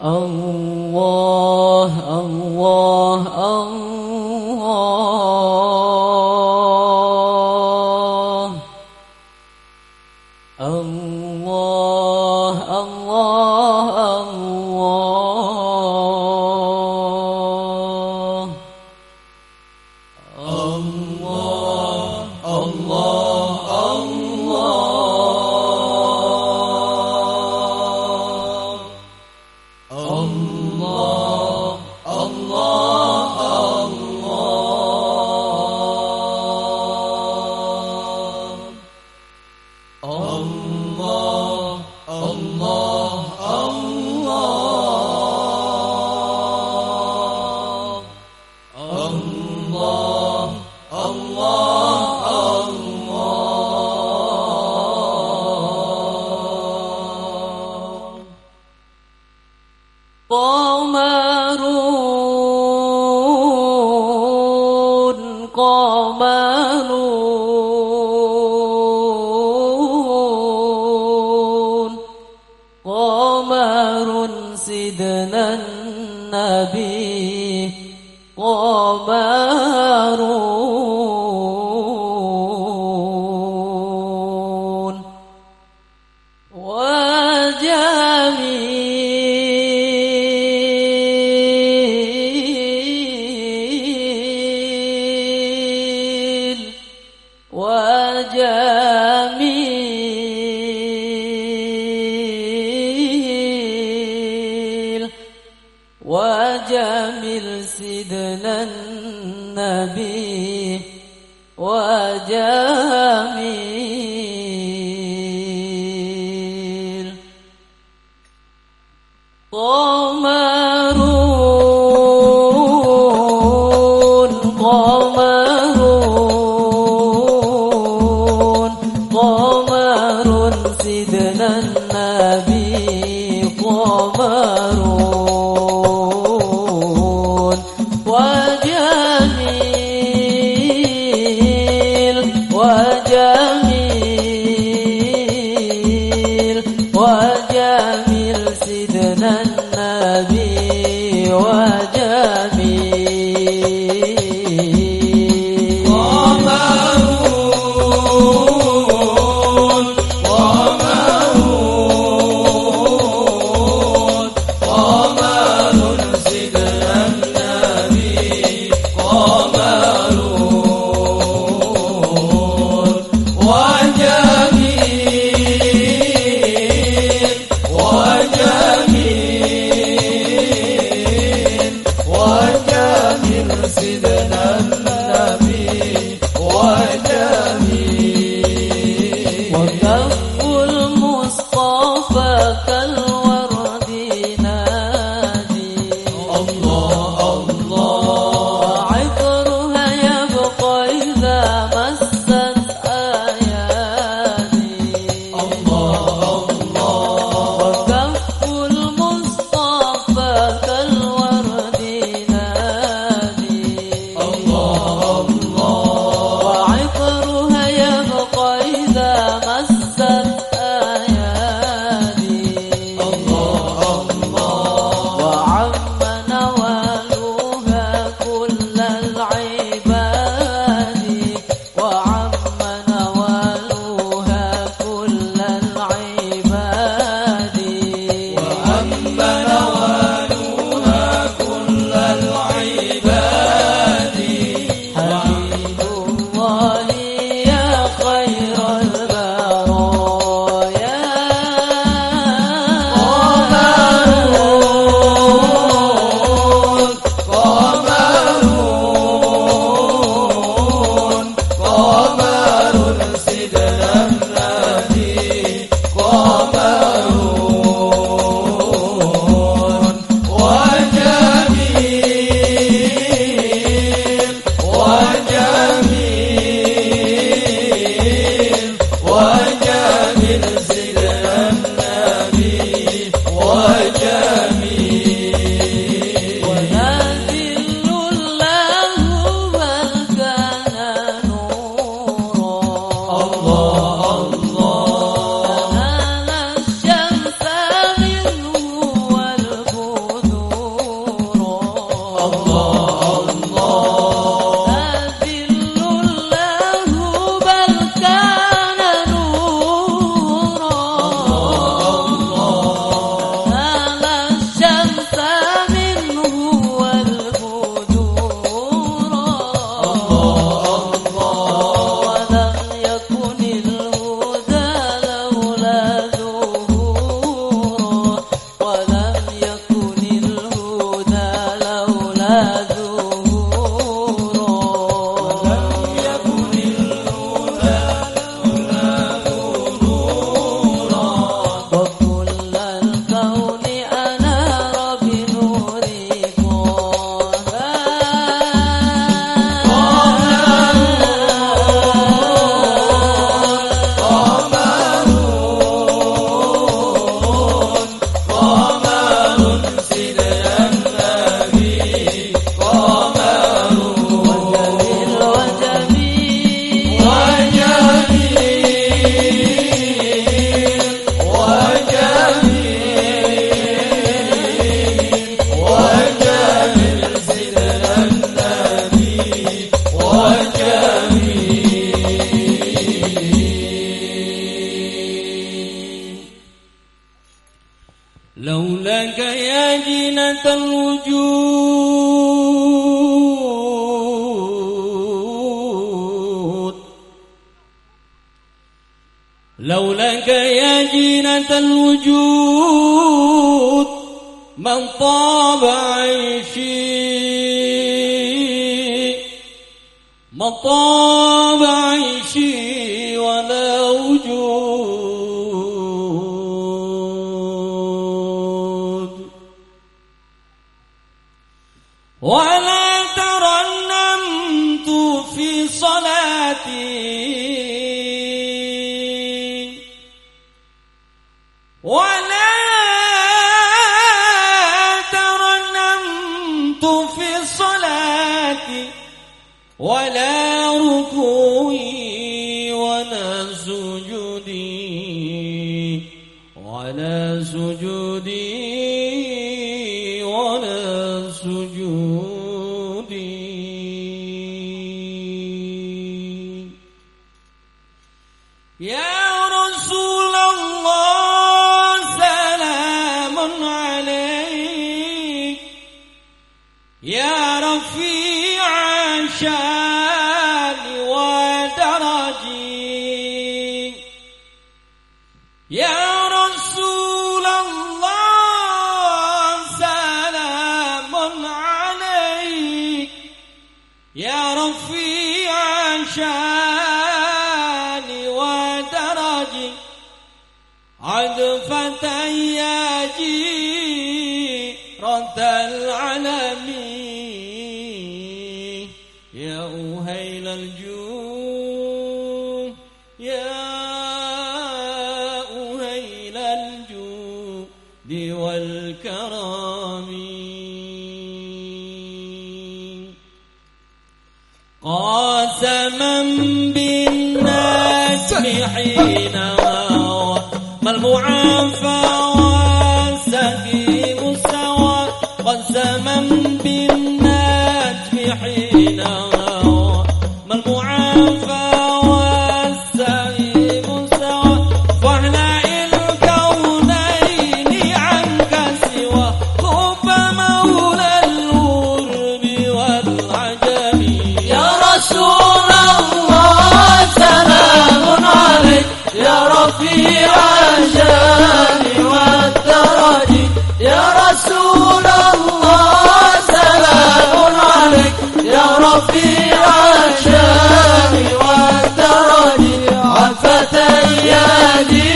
الله الله. Allah. وجمل سيدنا النبي وجميل قمر سيدنا النبي قمر الوجود من طاب عيشي. من طاب عيشي. ولا ترنمت في صلاتي ولا ركوي ولا سجودي ولا سجودي ولا سجودي يا الشان ودرجي يا رسول الله سلام عليك. يا رفيع شان ودرجي عد فتيا قاسما بالنجم حين غوى ملموعا رسول الله سلام عليك يا ربي عشاني واستراني عفت أيادي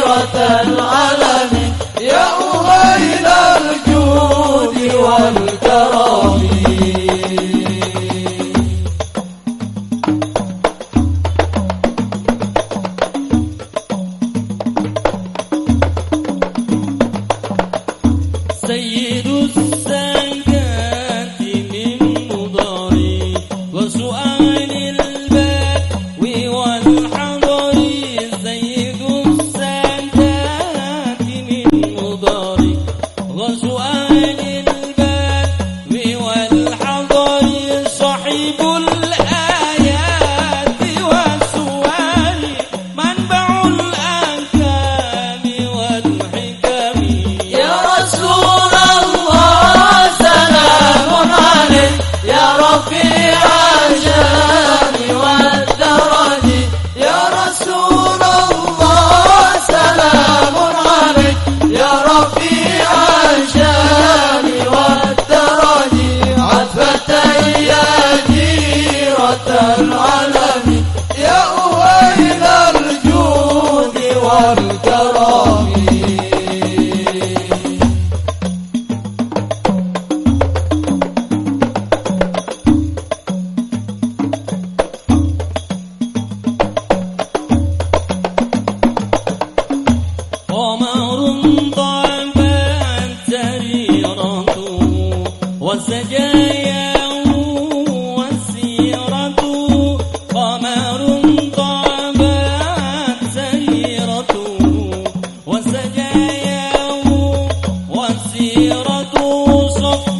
رتل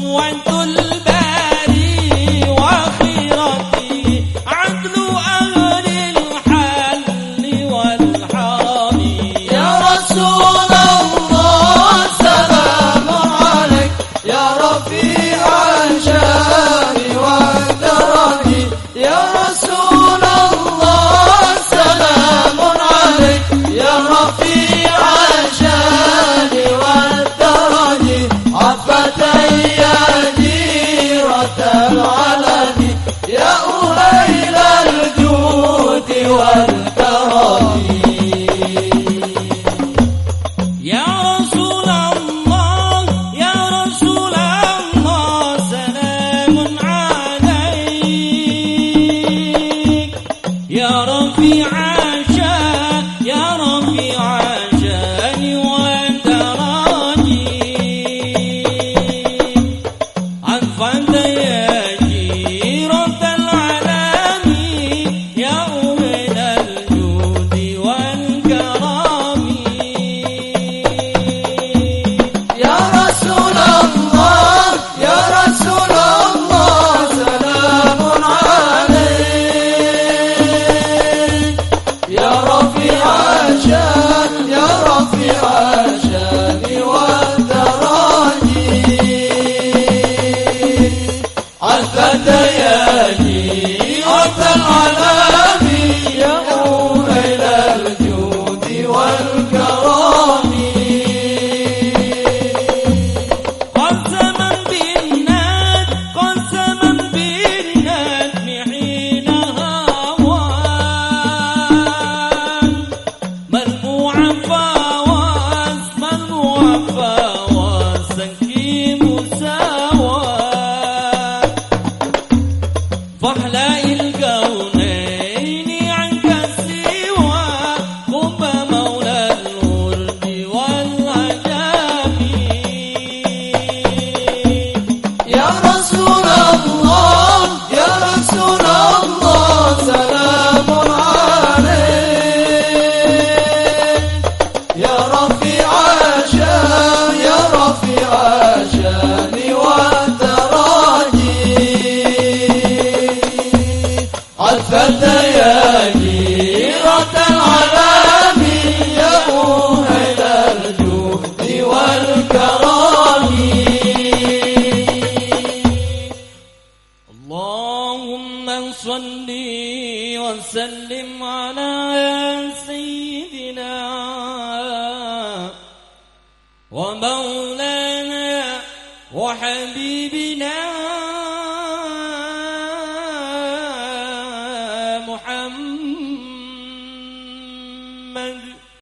one, two.